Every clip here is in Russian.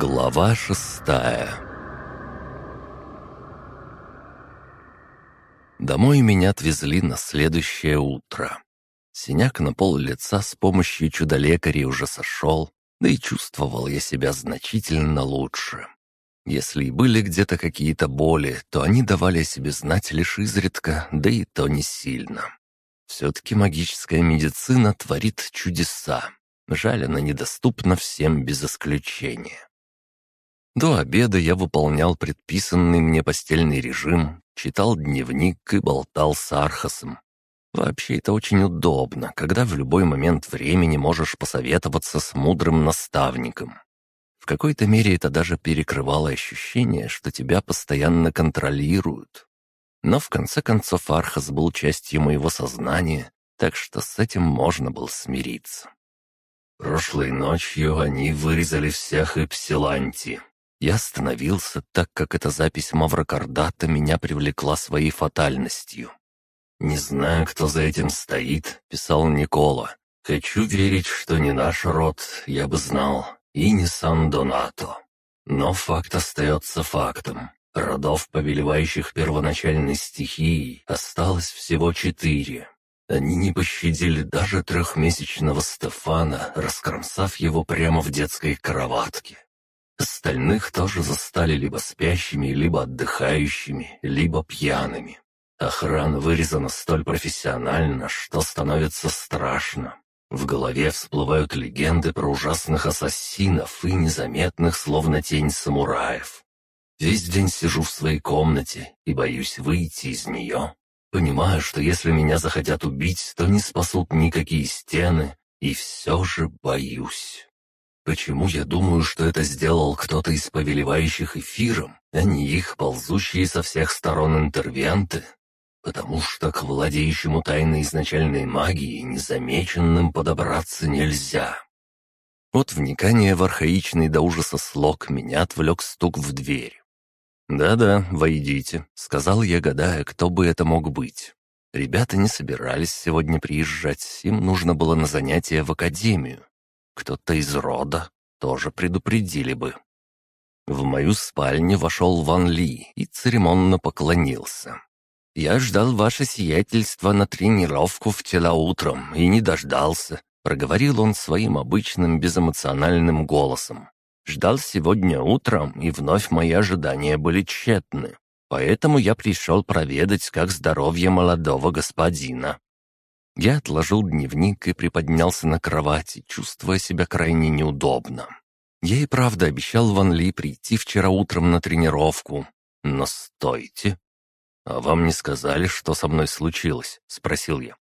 Глава шестая Домой меня отвезли на следующее утро. Синяк на пол лица с помощью чудо-лекарей уже сошел, да и чувствовал я себя значительно лучше. Если и были где-то какие-то боли, то они давали о себе знать лишь изредка, да и то не сильно. Все-таки магическая медицина творит чудеса. Жаль, она недоступна всем без исключения. До обеда я выполнял предписанный мне постельный режим, читал дневник и болтал с Архасом. Вообще это очень удобно, когда в любой момент времени можешь посоветоваться с мудрым наставником. В какой-то мере это даже перекрывало ощущение, что тебя постоянно контролируют. Но в конце концов Архас был частью моего сознания, так что с этим можно было смириться. Прошлой ночью они вырезали всех Эпсиланти. Я остановился, так как эта запись Маврокардата меня привлекла своей фатальностью. «Не знаю, кто за этим стоит», — писал Никола. «Хочу верить, что не наш род, я бы знал, и не Сан-Донато. Но факт остается фактом. Родов, повелевающих первоначальной стихией, осталось всего четыре. Они не пощадили даже трехмесячного Стефана, раскромсав его прямо в детской кроватке. Остальных тоже застали либо спящими, либо отдыхающими, либо пьяными. Охрана вырезана столь профессионально, что становится страшно. В голове всплывают легенды про ужасных ассасинов и незаметных, словно тень самураев. Весь день сижу в своей комнате и боюсь выйти из нее, Понимаю, что если меня захотят убить, то не спасут никакие стены, и все же боюсь. Почему я думаю, что это сделал кто-то из повелевающих эфиром, а не их ползущие со всех сторон интервенты? Потому что к владеющему тайной изначальной магии незамеченным подобраться нельзя. От вникания в архаичный до ужаса слог меня отвлек стук в дверь. «Да-да, войдите», — сказал я, гадая, кто бы это мог быть. Ребята не собирались сегодня приезжать, им нужно было на занятия в академию. Кто-то из рода тоже предупредили бы. В мою спальню вошел Ван Ли и церемонно поклонился. «Я ждал ваше сиятельство на тренировку вчера утром и не дождался», — проговорил он своим обычным безэмоциональным голосом. Ждал сегодня утром, и вновь мои ожидания были тщетны. Поэтому я пришел проведать, как здоровье молодого господина. Я отложил дневник и приподнялся на кровати, чувствуя себя крайне неудобно. Я и правда обещал Ван Ли прийти вчера утром на тренировку. Но стойте. «А вам не сказали, что со мной случилось?» — спросил я.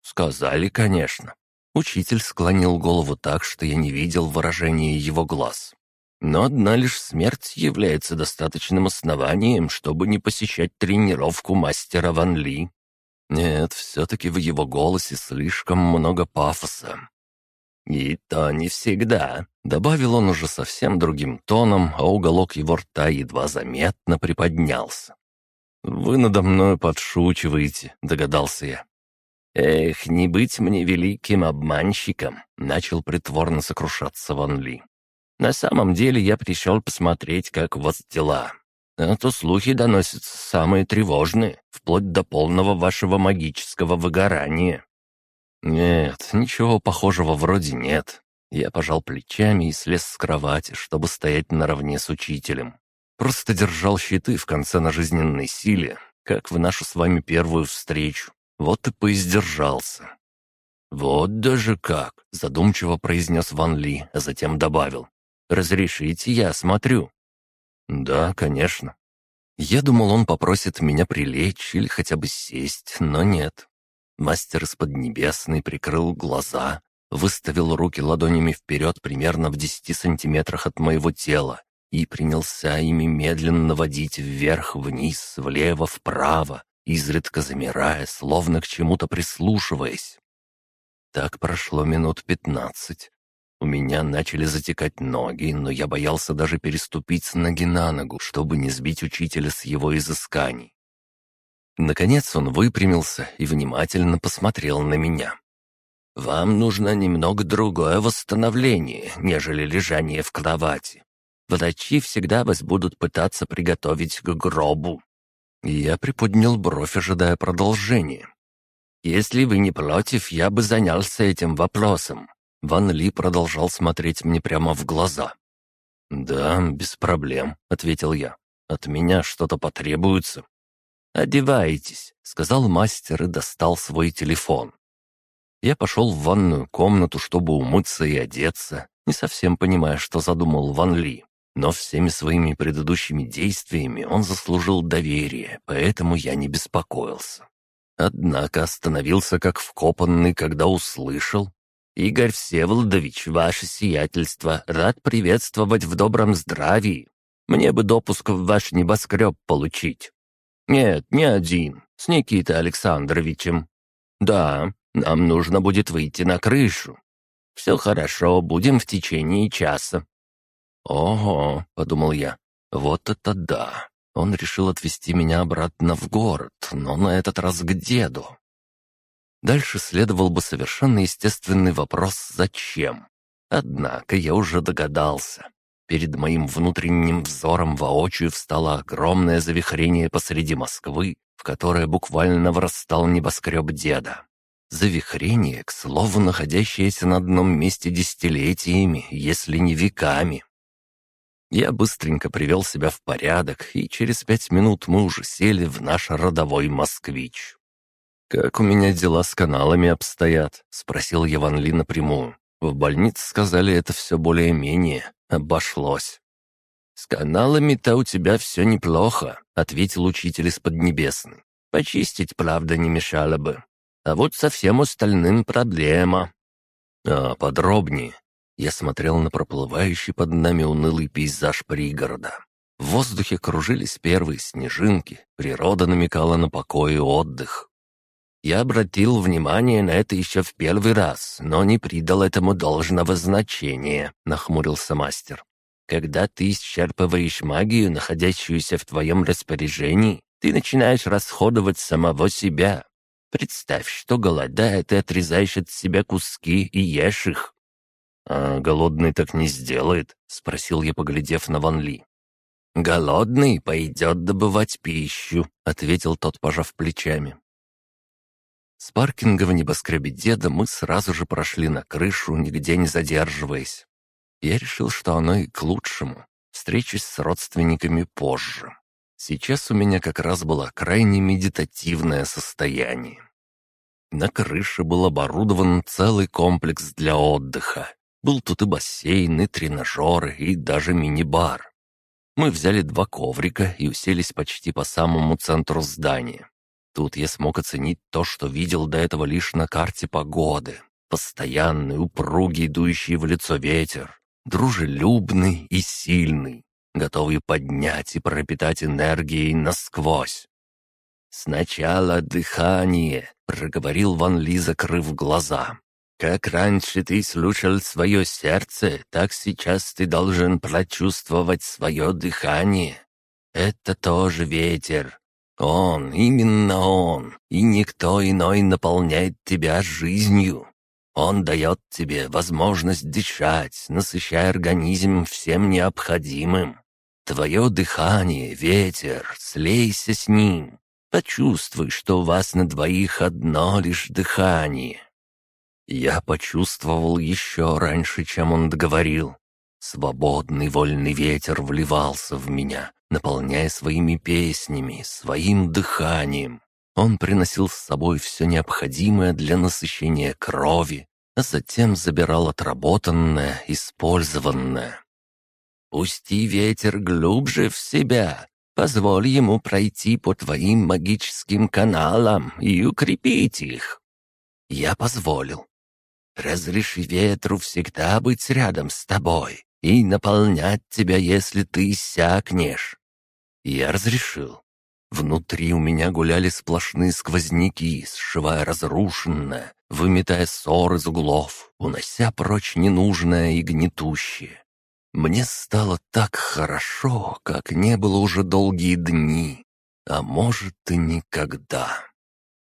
«Сказали, конечно». Учитель склонил голову так, что я не видел выражения его глаз. Но одна лишь смерть является достаточным основанием, чтобы не посещать тренировку мастера Ван Ли. Нет, все-таки в его голосе слишком много пафоса. «И то не всегда», — добавил он уже совсем другим тоном, а уголок его рта едва заметно приподнялся. «Вы надо мной подшучиваете», — догадался я. «Эх, не быть мне великим обманщиком», — начал притворно сокрушаться Ван Ли. На самом деле я пришел посмотреть, как у вас дела. А то слухи доносятся самые тревожные, вплоть до полного вашего магического выгорания». «Нет, ничего похожего вроде нет». Я пожал плечами и слез с кровати, чтобы стоять наравне с учителем. Просто держал щиты в конце на жизненной силе, как в нашу с вами первую встречу. Вот и поиздержался. «Вот даже как!» — задумчиво произнес Ван Ли, а затем добавил. Разрешите, я смотрю». «Да, конечно». Я думал, он попросит меня прилечь или хотя бы сесть, но нет. Мастер из Поднебесной прикрыл глаза, выставил руки ладонями вперед примерно в десяти сантиметрах от моего тела и принялся ими медленно водить вверх-вниз, влево-вправо, изредка замирая, словно к чему-то прислушиваясь. Так прошло минут пятнадцать, у меня начали затекать ноги, но я боялся даже переступить с ноги на ногу, чтобы не сбить учителя с его изысканий. Наконец он выпрямился и внимательно посмотрел на меня. «Вам нужно немного другое восстановление, нежели лежание в кровати. Врачи всегда вас будут пытаться приготовить к гробу». Я приподнял бровь, ожидая продолжения. «Если вы не против, я бы занялся этим вопросом». Ван Ли продолжал смотреть мне прямо в глаза. «Да, без проблем», — ответил я. «От меня что-то потребуется». «Одевайтесь», — сказал мастер и достал свой телефон. Я пошел в ванную комнату, чтобы умыться и одеться, не совсем понимая, что задумал Ван Ли. Но всеми своими предыдущими действиями он заслужил доверие, поэтому я не беспокоился. Однако остановился как вкопанный, когда услышал. «Игорь Всеволодович, ваше сиятельство, рад приветствовать в добром здравии. Мне бы допуск в ваш небоскреб получить». «Нет, не один, с Никитой Александровичем». «Да, нам нужно будет выйти на крышу». «Все хорошо, будем в течение часа». «Ого», — подумал я, — «вот это да! Он решил отвезти меня обратно в город, но на этот раз к деду». Дальше следовал бы совершенно естественный вопрос «Зачем?». Однако я уже догадался. Перед моим внутренним взором воочию встало огромное завихрение посреди Москвы, в которое буквально врастал небоскреб деда. Завихрение, к слову, находящееся на одном месте десятилетиями, если не веками. Я быстренько привел себя в порядок, и через пять минут мы уже сели в наш родовой москвич. «Как у меня дела с каналами обстоят?» — спросил я Ли напрямую. В больнице сказали, это все более-менее. Обошлось. «С каналами-то у тебя все неплохо», — ответил учитель из Поднебесной. «Почистить, правда, не мешало бы. А вот со всем остальным проблема». «А подробнее?» Я смотрел на проплывающий под нами унылый пейзаж пригорода. В воздухе кружились первые снежинки, природа намекала на покой и отдых. Я обратил внимание на это еще в первый раз, но не придал этому должного значения, нахмурился мастер. Когда ты исчерпываешь магию, находящуюся в твоем распоряжении, ты начинаешь расходовать самого себя. Представь, что голодая, ты отрезаешь от себя куски и ешь их. «А голодный так не сделает?» — спросил я, поглядев на Ван Ли. «Голодный пойдет добывать пищу», — ответил тот, пожав плечами. С паркинга в небоскребе деда мы сразу же прошли на крышу, нигде не задерживаясь. Я решил, что оно и к лучшему. Встречусь с родственниками позже. Сейчас у меня как раз было крайне медитативное состояние. На крыше был оборудован целый комплекс для отдыха. Был тут и бассейн, и тренажеры, и даже мини-бар. Мы взяли два коврика и уселись почти по самому центру здания. Тут я смог оценить то, что видел до этого лишь на карте погоды. Постоянный, упругий, дующий в лицо ветер, дружелюбный и сильный, готовый поднять и пропитать энергией насквозь. «Сначала дыхание», — проговорил Ван Ли, закрыв глаза. Как раньше ты слушал свое сердце, так сейчас ты должен прочувствовать свое дыхание. Это тоже ветер. Он, именно он, и никто иной наполняет тебя жизнью. Он дает тебе возможность дышать, насыщая организм всем необходимым. Твое дыхание, ветер, слейся с ним. Почувствуй, что у вас на двоих одно лишь дыхание. Я почувствовал еще раньше, чем он договорил. Свободный вольный ветер вливался в меня, наполняя своими песнями, своим дыханием. Он приносил с собой все необходимое для насыщения крови, а затем забирал отработанное, использованное. «Пусти ветер глубже в себя, позволь ему пройти по твоим магическим каналам и укрепить их». Я позволил. Разреши ветру всегда быть рядом с тобой и наполнять тебя, если ты иссякнешь». Я разрешил. Внутри у меня гуляли сплошные сквозняки, сшивая разрушенное, выметая ссор из углов, унося прочь ненужное и гнетущее. Мне стало так хорошо, как не было уже долгие дни, а может и никогда.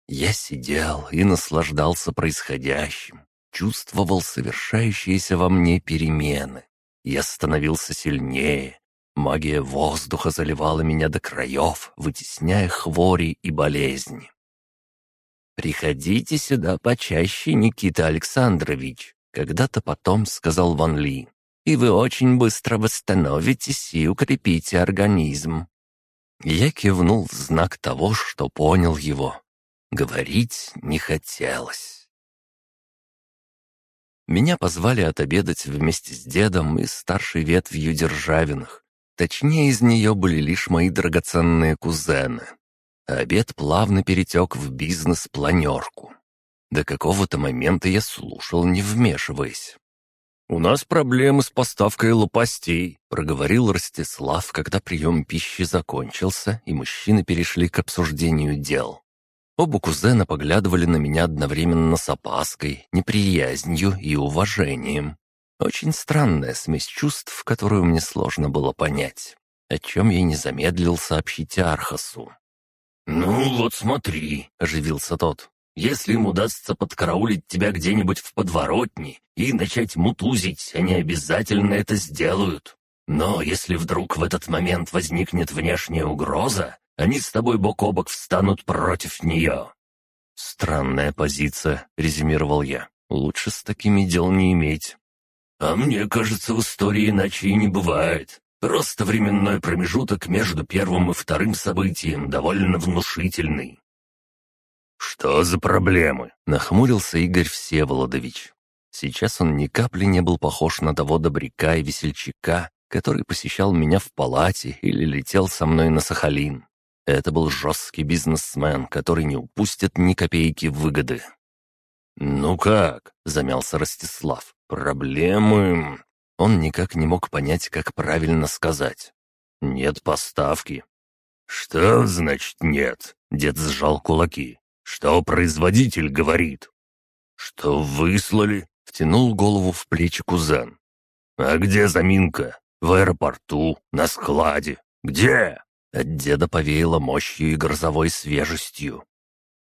Я сидел и наслаждался происходящим, чувствовал совершающиеся во мне перемены. Я становился сильнее. Магия воздуха заливала меня до краев, вытесняя хвори и болезни. «Приходите сюда почаще, Никита Александрович», — когда-то потом сказал Ван Ли. «И вы очень быстро восстановитесь и укрепите организм». Я кивнул в знак того, что понял его. Говорить не хотелось. Меня позвали отобедать вместе с дедом и старшей ветвью Державиных. Точнее, из нее были лишь мои драгоценные кузены. Обед плавно перетек в бизнес-планерку. До какого-то момента я слушал, не вмешиваясь. «У нас проблемы с поставкой лопастей», — проговорил Ростислав, когда прием пищи закончился, и мужчины перешли к обсуждению дел. Оба кузена поглядывали на меня одновременно с опаской, неприязнью и уважением. Очень странная смесь чувств, которую мне сложно было понять, о чем я не замедлил сообщить Архасу. «Ну вот смотри», — оживился тот. «Если им удастся подкараулить тебя где-нибудь в подворотне и начать мутузить, они обязательно это сделают. Но если вдруг в этот момент возникнет внешняя угроза, они с тобой бок о бок встанут против нее». «Странная позиция», — резюмировал я. «Лучше с такими дел не иметь». «А мне кажется, в истории иначе и не бывает. Просто временной промежуток между первым и вторым событием довольно внушительный». «Что за проблемы?» — нахмурился Игорь Всеволодович. Сейчас он ни капли не был похож на того добряка и весельчака, который посещал меня в палате или летел со мной на Сахалин. Это был жесткий бизнесмен, который не упустит ни копейки выгоды. «Ну как?» — замялся Ростислав. «Проблемы...» Он никак не мог понять, как правильно сказать. «Нет поставки». «Что значит нет?» — дед сжал кулаки. «Что производитель говорит?» «Что выслали?» — втянул голову в плечи кузен. «А где заминка? В аэропорту? На складе? Где?» От деда повеяло мощью и грозовой свежестью.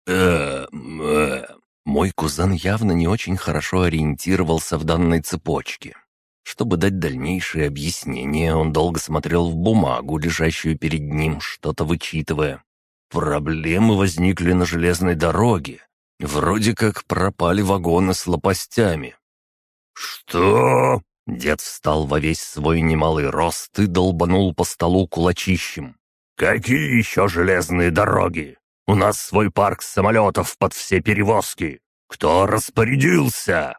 э э Мой кузен явно не очень хорошо ориентировался в данной цепочке. Чтобы дать дальнейшие объяснения, он долго смотрел в бумагу, лежащую перед ним, что-то вычитывая. Проблемы возникли на железной дороге. Вроде как пропали вагоны с лопастями. «Что?» Дед встал во весь свой немалый рост и долбанул по столу кулачищем. «Какие еще железные дороги? У нас свой парк самолетов под все перевозки. Кто распорядился?»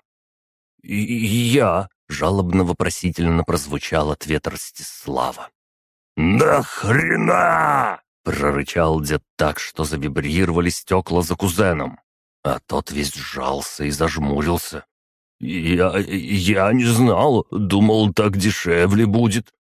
«И, я», Жалобно-вопросительно прозвучал ответ Ростислава. «Да хрена!» — прорычал дед так, что завибрировали стекла за кузеном. А тот весь сжался и зажмурился. «Я... я не знал, думал, так дешевле будет».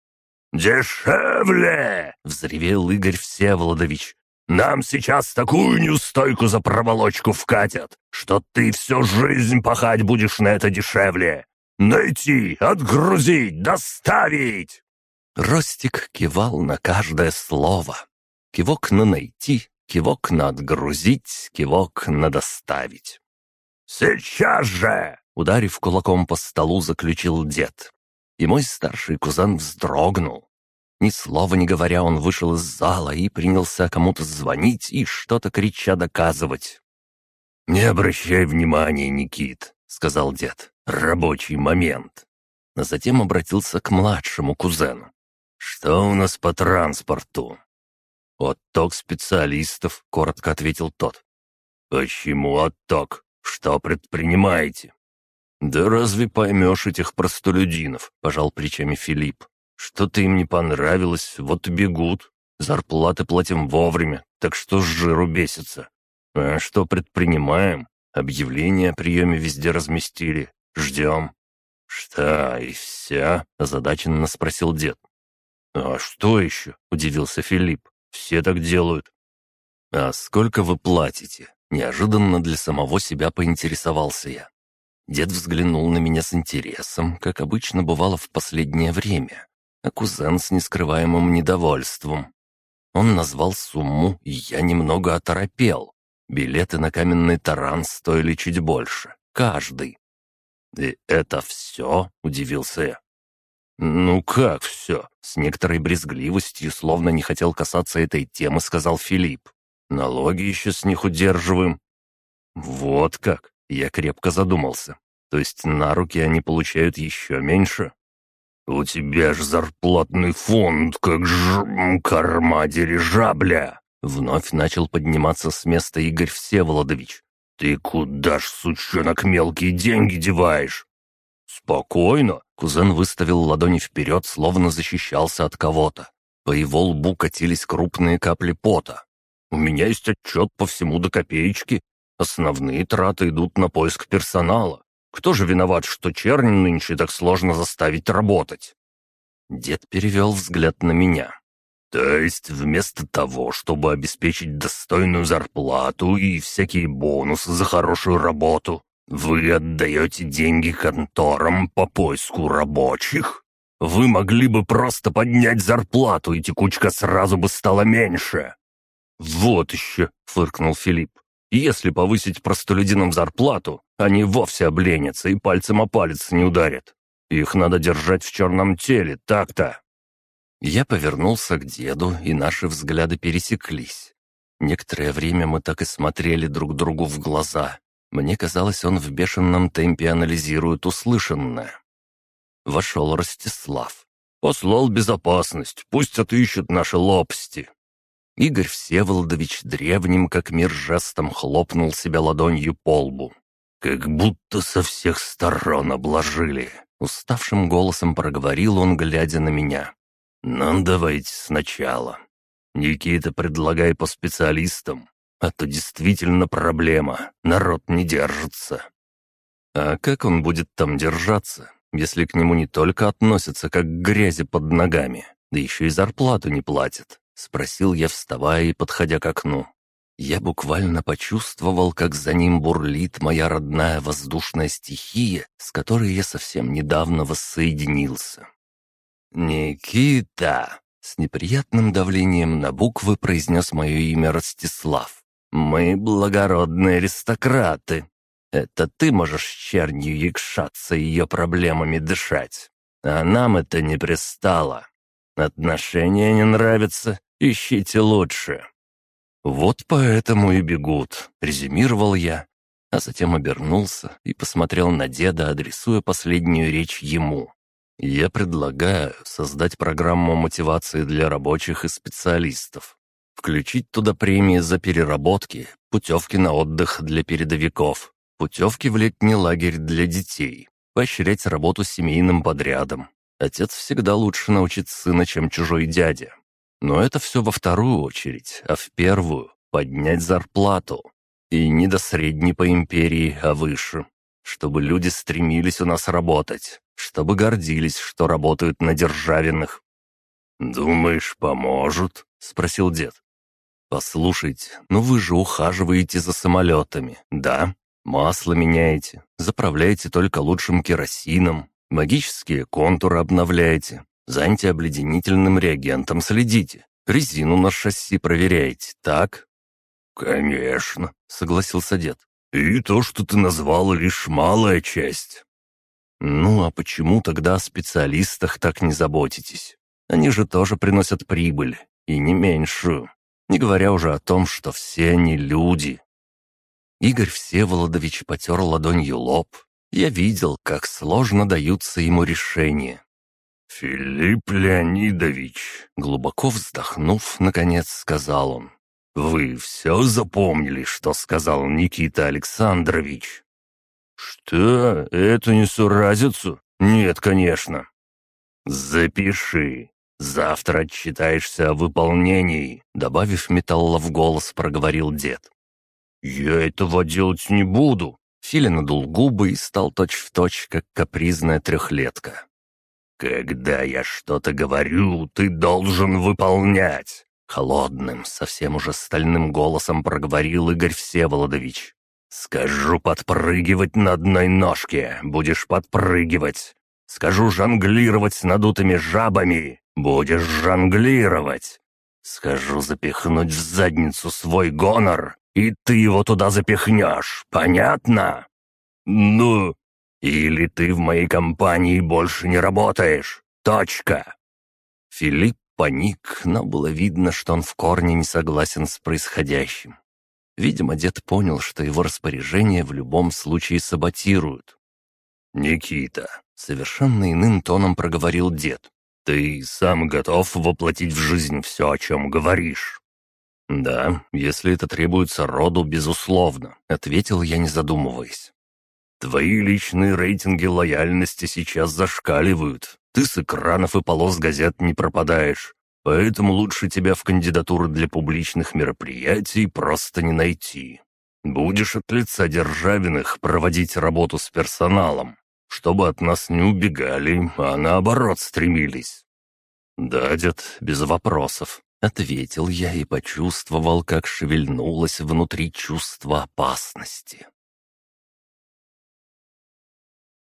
«Дешевле!» — взревел Игорь Всеволодович. «Нам сейчас такую неустойку за проволочку вкатят, что ты всю жизнь пахать будешь на это дешевле. «Найти! Отгрузить! Доставить!» Ростик кивал на каждое слово. Кивок на «найти», кивок на «отгрузить», кивок на «доставить». «Сейчас же!» — ударив кулаком по столу, заключил дед. И мой старший кузен вздрогнул. Ни слова не говоря, он вышел из зала и принялся кому-то звонить и что-то крича доказывать. «Не обращай внимания, Никит», — сказал дед. Рабочий момент. А затем обратился к младшему кузену. «Что у нас по транспорту?» «Отток специалистов», — коротко ответил тот. «Почему отток? Что предпринимаете?» «Да разве поймешь этих простолюдинов?» — пожал плечами Филипп. «Что-то им не понравилось, вот и бегут. Зарплаты платим вовремя, так что с жиру бесится. А что предпринимаем? Объявление о приеме везде разместили, Ждем». «Что, и все?» — озадаченно спросил дед. «А что еще?» — удивился Филипп. «Все так делают». «А сколько вы платите?» Неожиданно для самого себя поинтересовался я. Дед взглянул на меня с интересом, как обычно бывало в последнее время, а кузен с нескрываемым недовольством. Он назвал сумму, и я немного оторопел. Билеты на каменный таран стоили чуть больше. Каждый. «И это все?» — удивился я. «Ну как все?» — с некоторой брезгливостью, словно не хотел касаться этой темы, сказал Филипп. «Налоги еще с них удерживаем». «Вот как!» — я крепко задумался. «То есть на руки они получают еще меньше?» «У тебя ж зарплатный фонд, как ж... корма дирижабля!» Вновь начал подниматься с места Игорь Всеволодович. «Ты куда ж, сучонок, мелкие деньги деваешь?» «Спокойно!» — кузен выставил ладони вперед, словно защищался от кого-то. По его лбу катились крупные капли пота. «У меня есть отчет по всему до копеечки. Основные траты идут на поиск персонала. Кто же виноват, что черни нынче так сложно заставить работать?» Дед перевел взгляд на меня. То есть вместо того, чтобы обеспечить достойную зарплату и всякие бонусы за хорошую работу, вы отдаете деньги конторам по поиску рабочих? Вы могли бы просто поднять зарплату, и текучка сразу бы стала меньше. «Вот еще», — фыркнул Филипп. «Если повысить простолюдинам зарплату, они вовсе обленятся и пальцем о палец не ударят. Их надо держать в черном теле, так-то». Я повернулся к деду, и наши взгляды пересеклись. Некоторое время мы так и смотрели друг другу в глаза. Мне казалось, он в бешеном темпе анализирует услышанное. Вошел Ростислав. «Послал безопасность, пусть отыщут наши лопасти». Игорь Всеволодович древним, как мир жестом, хлопнул себя ладонью по лбу. «Как будто со всех сторон обложили», — уставшим голосом проговорил он, глядя на меня. «Ну, давайте сначала. Никита, предлагай по специалистам, а то действительно проблема, народ не держится». «А как он будет там держаться, если к нему не только относятся как к грязи под ногами, да еще и зарплату не платят?» — спросил я, вставая и подходя к окну. Я буквально почувствовал, как за ним бурлит моя родная воздушная стихия, с которой я совсем недавно воссоединился. «Никита!» — с неприятным давлением на буквы произнес мое имя Ростислав. «Мы благородные аристократы. Это ты можешь чернью якшаться и ее проблемами дышать. А нам это не пристало. Отношения не нравятся, ищите лучше». «Вот поэтому и бегут», — резюмировал я, а затем обернулся и посмотрел на деда, адресуя последнюю речь ему. Я предлагаю создать программу мотивации для рабочих и специалистов. Включить туда премии за переработки, путевки на отдых для передовиков, путевки в летний лагерь для детей, поощрять работу семейным подрядом. Отец всегда лучше научить сына, чем чужой дядя. Но это все во вторую очередь, а в первую — поднять зарплату. И не до средней по империи, а выше. Чтобы люди стремились у нас работать, чтобы гордились, что работают на державиных». «Думаешь, поможет?» — спросил дед. «Послушайте, ну вы же ухаживаете за самолетами, да? Масло меняете, заправляете только лучшим керосином, магические контуры обновляете, за антиобледенительным реагентом следите, резину на шасси проверяете, так?» «Конечно», — согласился дед. «И то, что ты назвал, лишь малая часть. «Ну а почему тогда о специалистах так не заботитесь? Они же тоже приносят прибыль, и не меньшую, не говоря уже о том, что все они люди». Игорь Всеволодович потер ладонью лоб. Я видел, как сложно даются ему решения. «Филипп Леонидович», глубоко вздохнув, наконец сказал он, «Вы все запомнили, что сказал Никита Александрович?» «Что? Эту несуразицу? Нет, конечно». «Запиши. Завтра отчитаешься о выполнении», — добавив металла в голос, проговорил дед. «Я этого делать не буду». Филя надул губы и стал точь-в-точь, точь, как капризная трехлетка. «Когда я что-то говорю, ты должен выполнять!» Холодным, совсем уже стальным голосом проговорил Игорь Всеволодович. «Скажу подпрыгивать на одной ножке, будешь подпрыгивать. Скажу жонглировать с надутыми жабами, будешь жонглировать. Скажу запихнуть в задницу свой гонор, и ты его туда запихнешь, понятно? Ну, или ты в моей компании больше не работаешь, Точка!» Филипп паник, но было видно, что он в корне не согласен с происходящим. Видимо, дед понял, что его распоряжение в любом случае саботируют. «Никита», — совершенно иным тоном проговорил дед, — «ты сам готов воплотить в жизнь все, о чем говоришь?» «Да, если это требуется роду, безусловно», — ответил я, не задумываясь. «Твои личные рейтинги лояльности сейчас зашкаливают. Ты с экранов и полос газет не пропадаешь, поэтому лучше тебя в кандидатуры для публичных мероприятий просто не найти. Будешь от лица Державиных проводить работу с персоналом, чтобы от нас не убегали, а наоборот стремились». «Да, дед, без вопросов», — ответил я и почувствовал, как шевельнулось внутри чувство опасности.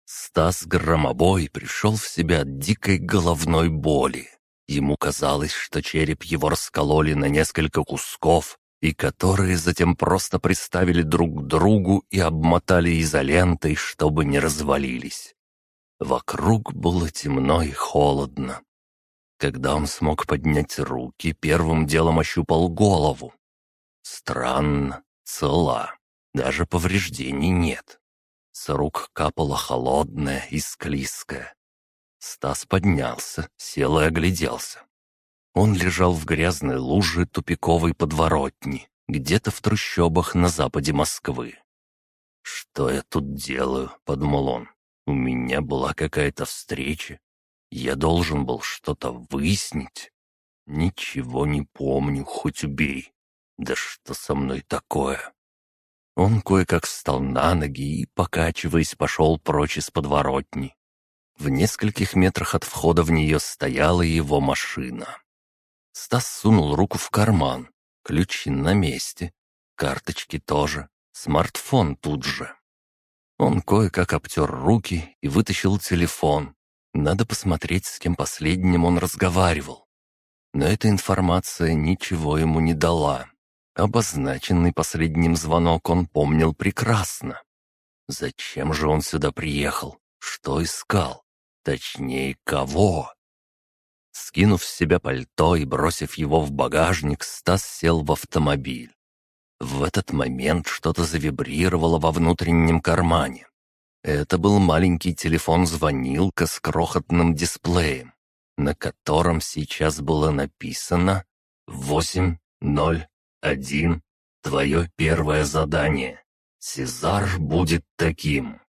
Стас Громобой пришел в себя от дикой головной боли. Ему казалось, что череп его раскололи на несколько кусков, и которые затем просто приставили друг к другу и обмотали изолентой, чтобы не развалились. Вокруг было темно и холодно. Когда он смог поднять руки, первым делом ощупал голову. Странно, цела, даже повреждений нет. С рук капала холодная и склизкая. Стас поднялся, сел и огляделся. Он лежал в грязной луже тупиковой подворотни, где-то в трущобах на западе Москвы. «Что я тут делаю?» — подумал он. «У меня была какая-то встреча. Я должен был что-то выяснить. Ничего не помню, хоть убей. Да что со мной такое?» Он кое-как встал на ноги и, покачиваясь, пошел прочь из подворотни. В нескольких метрах от входа в нее стояла его машина. Стас сунул руку в карман. Ключи на месте. Карточки тоже. Смартфон тут же. Он кое-как обтер руки и вытащил телефон. Надо посмотреть, с кем последним он разговаривал. Но эта информация ничего ему не дала. Обозначенный последним звонок он помнил прекрасно. Зачем же он сюда приехал? Что искал? Точнее, кого? Скинув с себя пальто и бросив его в багажник, Стас сел в автомобиль. В этот момент что-то завибрировало во внутреннем кармане. Это был маленький телефон-звонилка с крохотным дисплеем, на котором сейчас было написано «восемь ноль один. Твое первое задание. Сезар будет таким.